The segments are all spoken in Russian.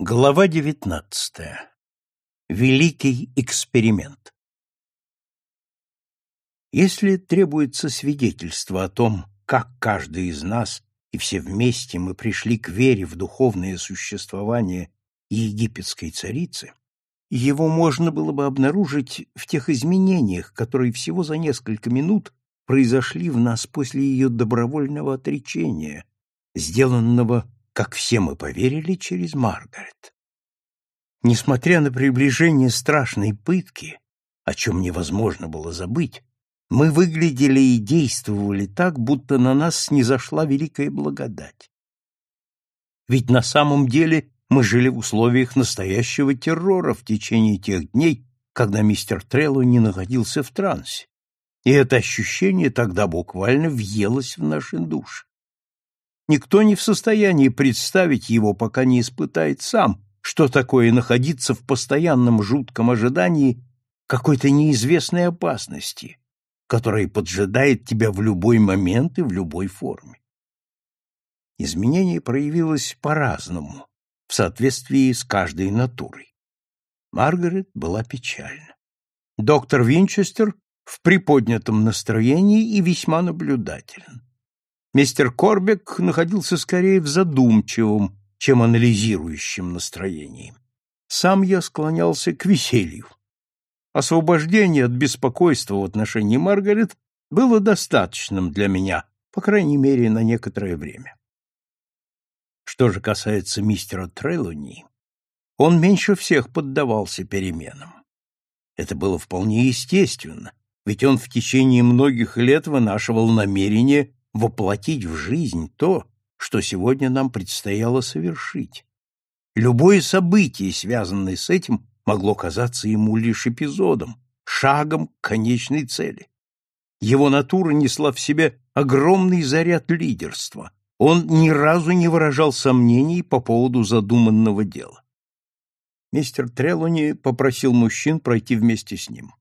Глава девятнадцатая. Великий эксперимент. Если требуется свидетельство о том, как каждый из нас и все вместе мы пришли к вере в духовное существование египетской царицы, его можно было бы обнаружить в тех изменениях, которые всего за несколько минут произошли в нас после ее добровольного отречения, сделанного как все мы поверили через Маргарет. Несмотря на приближение страшной пытки, о чем невозможно было забыть, мы выглядели и действовали так, будто на нас снизошла великая благодать. Ведь на самом деле мы жили в условиях настоящего террора в течение тех дней, когда мистер Трелло не находился в трансе, и это ощущение тогда буквально въелось в наши души. Никто не в состоянии представить его, пока не испытает сам, что такое находиться в постоянном жутком ожидании какой-то неизвестной опасности, которая поджидает тебя в любой момент и в любой форме. Изменение проявилось по-разному, в соответствии с каждой натурой. Маргарет была печальна. Доктор Винчестер в приподнятом настроении и весьма наблюдателен. Мистер Корбек находился скорее в задумчивом, чем анализирующем настроении. Сам я склонялся к веселью. Освобождение от беспокойства в отношении Маргарет было достаточным для меня, по крайней мере, на некоторое время. Что же касается мистера Трелони, он меньше всех поддавался переменам. Это было вполне естественно, ведь он в течение многих лет вынашивал намерение воплотить в жизнь то, что сегодня нам предстояло совершить. Любое событие, связанное с этим, могло казаться ему лишь эпизодом, шагом к конечной цели. Его натура несла в себе огромный заряд лидерства. Он ни разу не выражал сомнений по поводу задуманного дела. Мистер Трелони попросил мужчин пройти вместе с ним.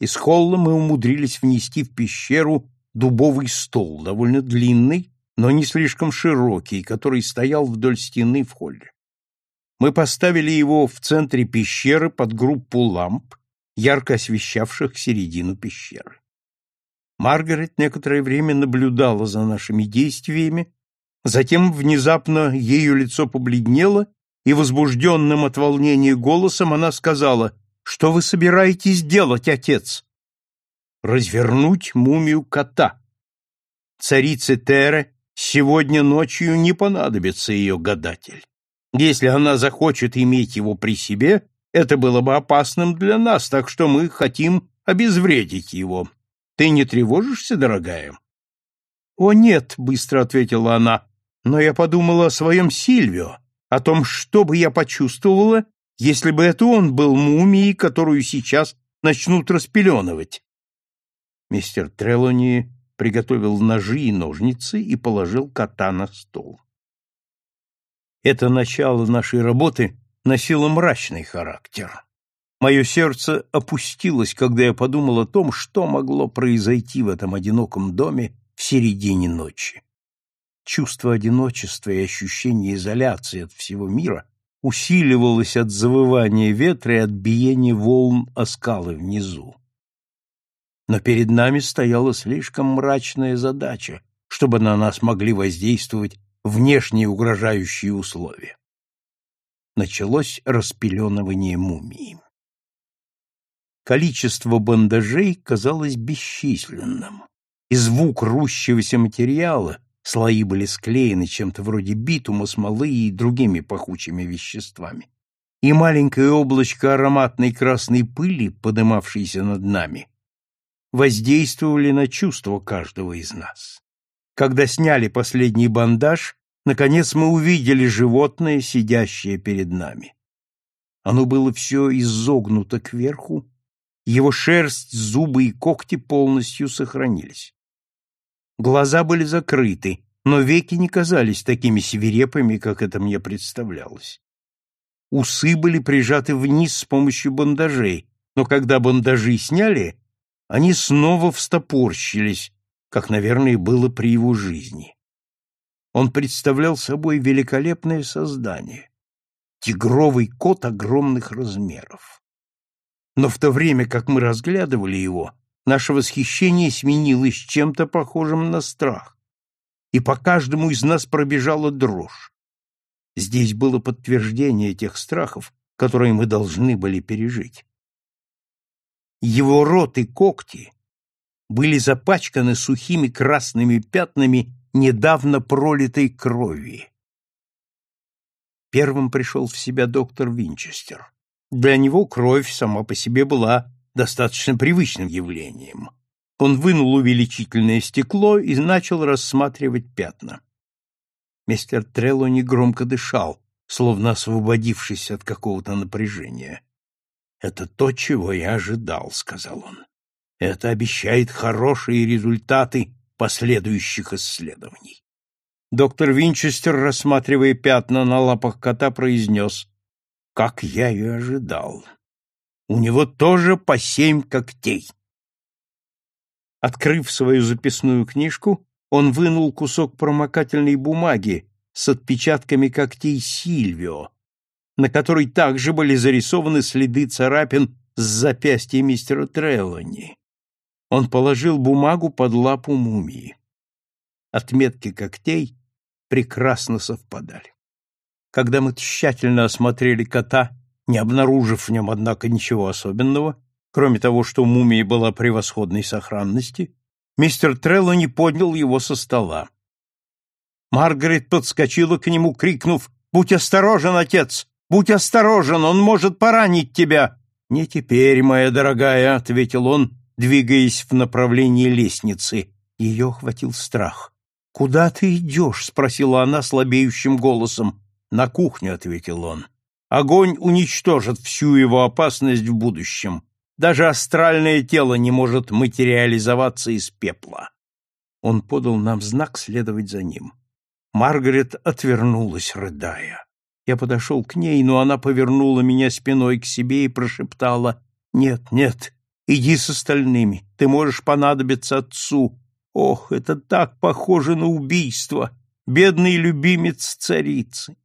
Из холла мы умудрились внести в пещеру дубовый стол, довольно длинный, но не слишком широкий, который стоял вдоль стены в холле. Мы поставили его в центре пещеры под группу ламп, ярко освещавших середину пещеры. Маргарет некоторое время наблюдала за нашими действиями, затем внезапно ее лицо побледнело, и возбужденным от волнения голосом она сказала, «Что вы собираетесь делать, отец?» Развернуть мумию кота. Царице Тере сегодня ночью не понадобится ее гадатель. Если она захочет иметь его при себе, это было бы опасным для нас, так что мы хотим обезвредить его. Ты не тревожишься, дорогая? — О, нет, — быстро ответила она, — но я подумала о своем Сильвио, о том, что бы я почувствовала, если бы это он был мумией, которую сейчас начнут распеленывать. Мистер Трелони приготовил ножи и ножницы и положил кота на стол. Это начало нашей работы носило мрачный характер. Мое сердце опустилось, когда я подумал о том, что могло произойти в этом одиноком доме в середине ночи. Чувство одиночества и ощущение изоляции от всего мира усиливалось от завывания ветра и от биения волн о скалы внизу но перед нами стояла слишком мрачная задача, чтобы на нас могли воздействовать внешние угрожающие условия. Началось распеленывание мумии. Количество бандажей казалось бесчисленным, и звук рущегося материала, слои были склеены чем-то вроде битума, смолы и другими пахучими веществами, и маленькое облачко ароматной красной пыли, подымавшейся над нами, воздействовали на чувства каждого из нас. Когда сняли последний бандаж, наконец мы увидели животное, сидящее перед нами. Оно было все изогнуто кверху, его шерсть, зубы и когти полностью сохранились. Глаза были закрыты, но веки не казались такими свирепыми, как это мне представлялось. Усы были прижаты вниз с помощью бандажей, но когда бандажи сняли, они снова встопорщились, как, наверное, было при его жизни. Он представлял собой великолепное создание. тигровый кот огромных размеров. Но в то время, как мы разглядывали его, наше восхищение сменилось чем-то похожим на страх, и по каждому из нас пробежала дрожь. Здесь было подтверждение тех страхов, которые мы должны были пережить. Его рот и когти были запачканы сухими красными пятнами недавно пролитой крови. Первым пришел в себя доктор Винчестер. Для него кровь сама по себе была достаточно привычным явлением. Он вынул увеличительное стекло и начал рассматривать пятна. Мистер Трелло громко дышал, словно освободившись от какого-то напряжения. «Это то, чего я ожидал», — сказал он. «Это обещает хорошие результаты последующих исследований». Доктор Винчестер, рассматривая пятна на лапах кота, произнес, «Как я и ожидал. У него тоже по семь когтей». Открыв свою записную книжку, он вынул кусок промокательной бумаги с отпечатками когтей Сильвио, на которой также были зарисованы следы царапин с запястья мистера Треллани. Он положил бумагу под лапу мумии. Отметки когтей прекрасно совпадали. Когда мы тщательно осмотрели кота, не обнаружив в нем, однако, ничего особенного, кроме того, что мумия была превосходной сохранности, мистер Треллани поднял его со стола. Маргарет подскочила к нему, крикнув «Будь осторожен, отец! Будь осторожен, он может поранить тебя!» «Не теперь, моя дорогая», — ответил он, двигаясь в направлении лестницы. Ее охватил страх. «Куда ты идешь?» — спросила она слабеющим голосом. «На кухню», — ответил он. «Огонь уничтожит всю его опасность в будущем. Даже астральное тело не может материализоваться из пепла». Он подал нам знак следовать за ним. Маргарет отвернулась, рыдая. Я подошел к ней, но она повернула меня спиной к себе и прошептала «Нет, нет, иди с остальными, ты можешь понадобиться отцу. Ох, это так похоже на убийство! Бедный любимец царицы!»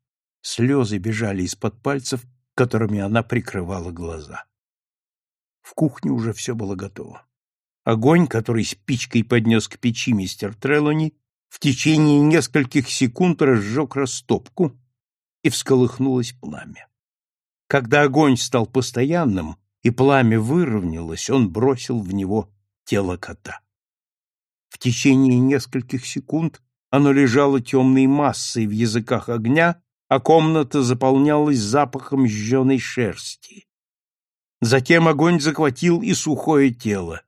Слезы бежали из-под пальцев, которыми она прикрывала глаза. В кухне уже все было готово. Огонь, который спичкой поднес к печи мистер Трелони, в течение нескольких секунд разжег растопку, и всколыхнулось пламя. Когда огонь стал постоянным и пламя выровнялось, он бросил в него тело кота. В течение нескольких секунд оно лежало темной массой в языках огня, а комната заполнялась запахом жженой шерсти. Затем огонь захватил и сухое тело.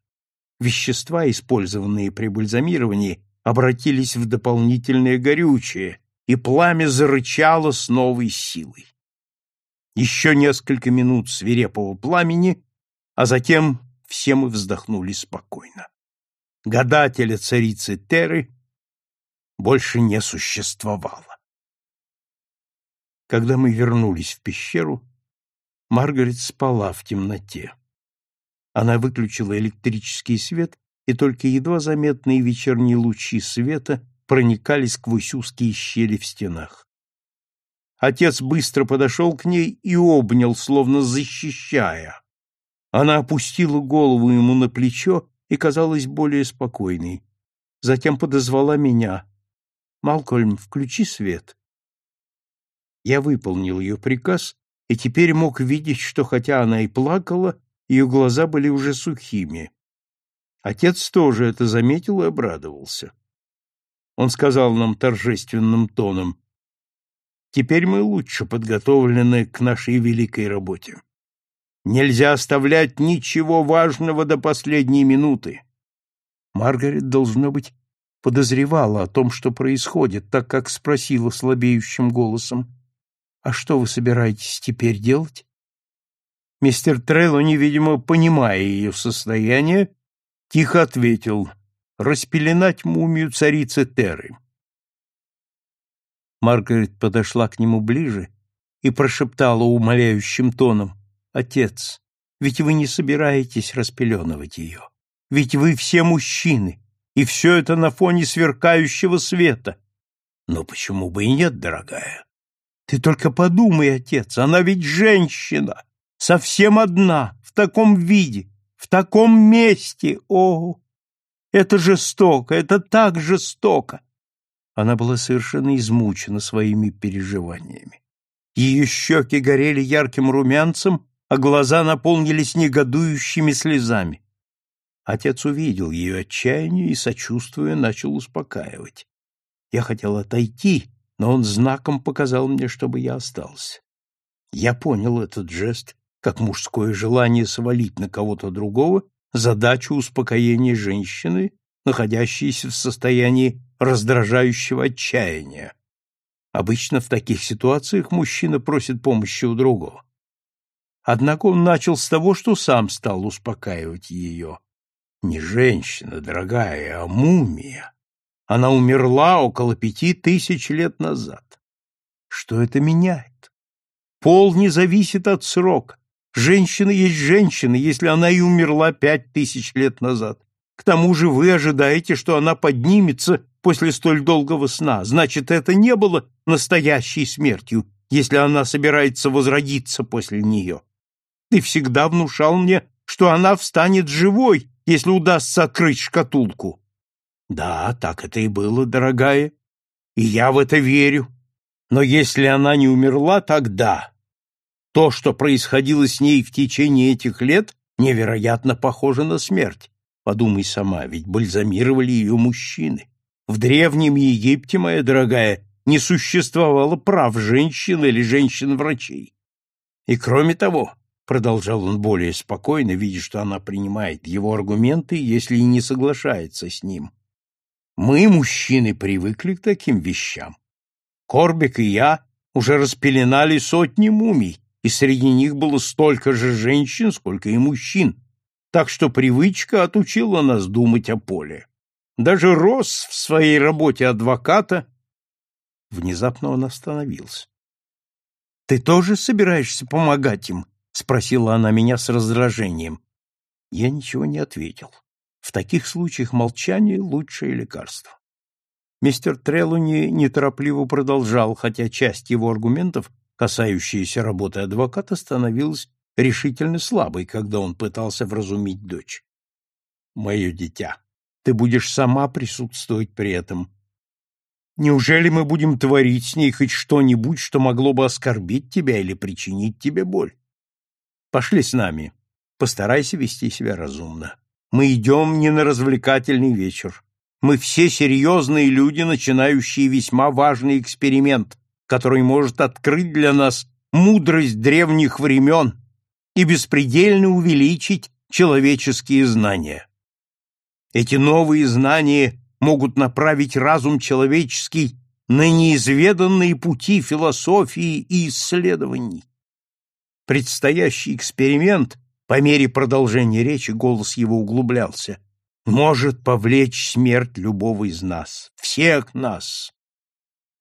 Вещества, использованные при бальзамировании, обратились в дополнительное горючее, и пламя зарычало с новой силой. Еще несколько минут свирепого пламени, а затем все мы вздохнули спокойно. Гадателя царицы Теры больше не существовало. Когда мы вернулись в пещеру, Маргарет спала в темноте. Она выключила электрический свет и только едва заметные вечерние лучи света проникали сквозь узкие щели в стенах. Отец быстро подошел к ней и обнял, словно защищая. Она опустила голову ему на плечо и казалась более спокойной. Затем подозвала меня. «Малкольм, включи свет». Я выполнил ее приказ и теперь мог видеть, что хотя она и плакала, ее глаза были уже сухими. Отец тоже это заметил и обрадовался. Он сказал нам торжественным тоном, «Теперь мы лучше подготовлены к нашей великой работе. Нельзя оставлять ничего важного до последней минуты». Маргарет, должно быть, подозревала о том, что происходит, так как спросила слабеющим голосом, «А что вы собираетесь теперь делать?» Мистер Трейло, невидимо понимая ее состояние, тихо ответил «Распеленать мумию царицы Теры». Маргарет подошла к нему ближе и прошептала умоляющим тоном «Отец, ведь вы не собираетесь распеленывать ее. Ведь вы все мужчины, и все это на фоне сверкающего света. Но почему бы и нет, дорогая? Ты только подумай, отец, она ведь женщина, совсем одна, в таком виде, в таком месте. О, это жестоко, это так жестоко. Она была совершенно измучена своими переживаниями. Ее щеки горели ярким румянцем, а глаза наполнились негодующими слезами. Отец увидел ее отчаяние и, сочувствуя, начал успокаивать. Я хотел отойти, но он знаком показал мне, чтобы я остался. Я понял этот жест как мужское желание свалить на кого-то другого задачу успокоения женщины, находящейся в состоянии раздражающего отчаяния. Обычно в таких ситуациях мужчина просит помощи у другого. Однако он начал с того, что сам стал успокаивать ее. Не женщина, дорогая, а мумия. Она умерла около пяти тысяч лет назад. Что это меняет? Пол не зависит от срока. Женщина есть женщина, если она и умерла пять тысяч лет назад. К тому же вы ожидаете, что она поднимется после столь долгого сна. Значит, это не было настоящей смертью, если она собирается возродиться после нее. Ты всегда внушал мне, что она встанет живой, если удастся открыть шкатулку. Да, так это и было, дорогая, и я в это верю. Но если она не умерла тогда, то, что происходило с ней в течение этих лет, невероятно похоже на смерть. Подумай сама, ведь бальзамировали ее мужчины. В древнем Египте, моя дорогая, не существовало прав женщин или женщин-врачей. И кроме того, продолжал он более спокойно, видя, что она принимает его аргументы, если и не соглашается с ним, мы, мужчины, привыкли к таким вещам. Корбик и я уже распеленали сотни мумий, и среди них было столько же женщин, сколько и мужчин, так что привычка отучила нас думать о поле. Даже Росс в своей работе адвоката... Внезапно он остановился. — Ты тоже собираешься помогать им? — спросила она меня с раздражением. Я ничего не ответил. В таких случаях молчание — лучшее лекарство. Мистер Трелуни неторопливо продолжал, хотя часть его аргументов, касающаяся работы адвоката, становилась решительно слабой, когда он пытался вразумить дочь. «Мое дитя, ты будешь сама присутствовать при этом. Неужели мы будем творить с ней хоть что-нибудь, что могло бы оскорбить тебя или причинить тебе боль? Пошли с нами. Постарайся вести себя разумно. Мы идем не на развлекательный вечер. Мы все серьезные люди, начинающие весьма важный эксперимент, который может открыть для нас мудрость древних времен и беспредельно увеличить человеческие знания. Эти новые знания могут направить разум человеческий на неизведанные пути философии и исследований. Предстоящий эксперимент по мере продолжения речи голос его углублялся. «Может повлечь смерть любого из нас, всех нас.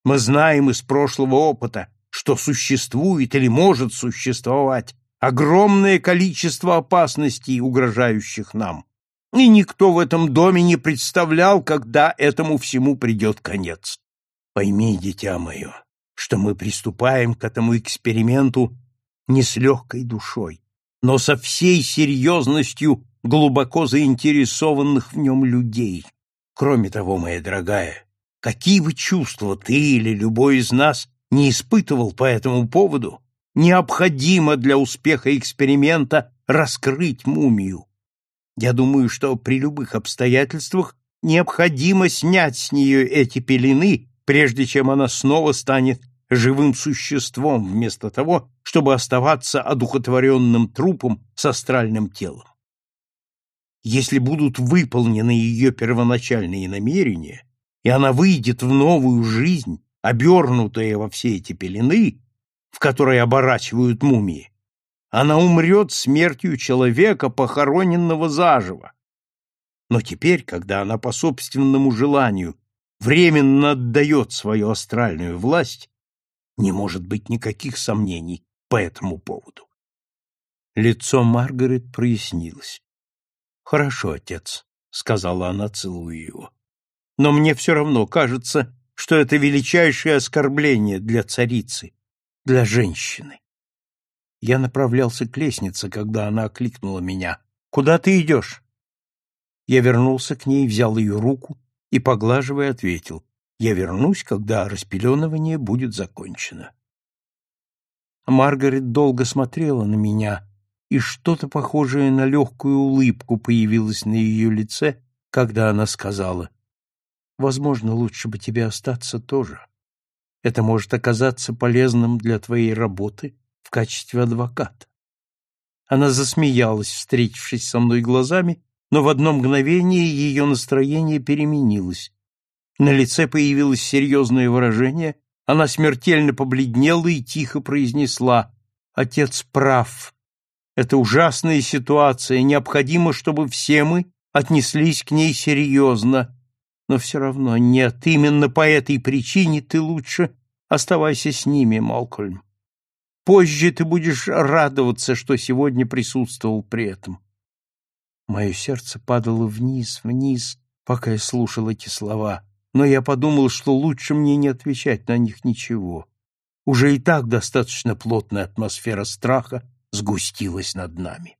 Мы знаем из прошлого опыта, что существует или может существовать огромное количество опасностей, угрожающих нам. И никто в этом доме не представлял, когда этому всему придет конец. Пойми, дитя мое, что мы приступаем к этому эксперименту не с легкой душой, но со всей серьезностью глубоко заинтересованных в нем людей. Кроме того, моя дорогая, какие бы чувства ты или любой из нас не испытывал по этому поводу, необходимо для успеха эксперимента раскрыть мумию. Я думаю, что при любых обстоятельствах необходимо снять с нее эти пелены, прежде чем она снова станет живым существом, вместо того, чтобы оставаться одухотворенным трупом с астральным телом. Если будут выполнены ее первоначальные намерения, и она выйдет в новую жизнь, обернутая во все эти пелены, в которые оборачивают мумии, она умрет смертью человека, похороненного заживо. Но теперь, когда она по собственному желанию временно отдает свою астральную власть, не может быть никаких сомнений по этому поводу. Лицо Маргарет прояснилось. «Хорошо, отец», — сказала она, целуя его. «Но мне все равно кажется, что это величайшее оскорбление для царицы, для женщины. Я направлялся к лестнице, когда она окликнула меня. «Куда ты идешь?» Я вернулся к ней, взял ее руку и, поглаживая, ответил. «Я вернусь, когда распеленывание будет закончено». Маргарет долго смотрела на меня, и что-то похожее на легкую улыбку появилось на ее лице, когда она сказала, «Возможно, лучше бы тебе остаться тоже. Это может оказаться полезным для твоей работы в качестве адвоката». Она засмеялась, встретившись со мной глазами, но в одно мгновение ее настроение переменилось. На лице появилось серьезное выражение, она смертельно побледнела и тихо произнесла «Отец прав. Это ужасная ситуация, необходимо, чтобы все мы отнеслись к ней серьезно. Но все равно нет, именно по этой причине ты лучше оставайся с ними, Малкольм. Позже ты будешь радоваться, что сегодня присутствовал при этом. Мое сердце падало вниз, вниз, пока я слушал эти слова, но я подумал, что лучше мне не отвечать на них ничего. Уже и так достаточно плотная атмосфера страха сгустилась над нами.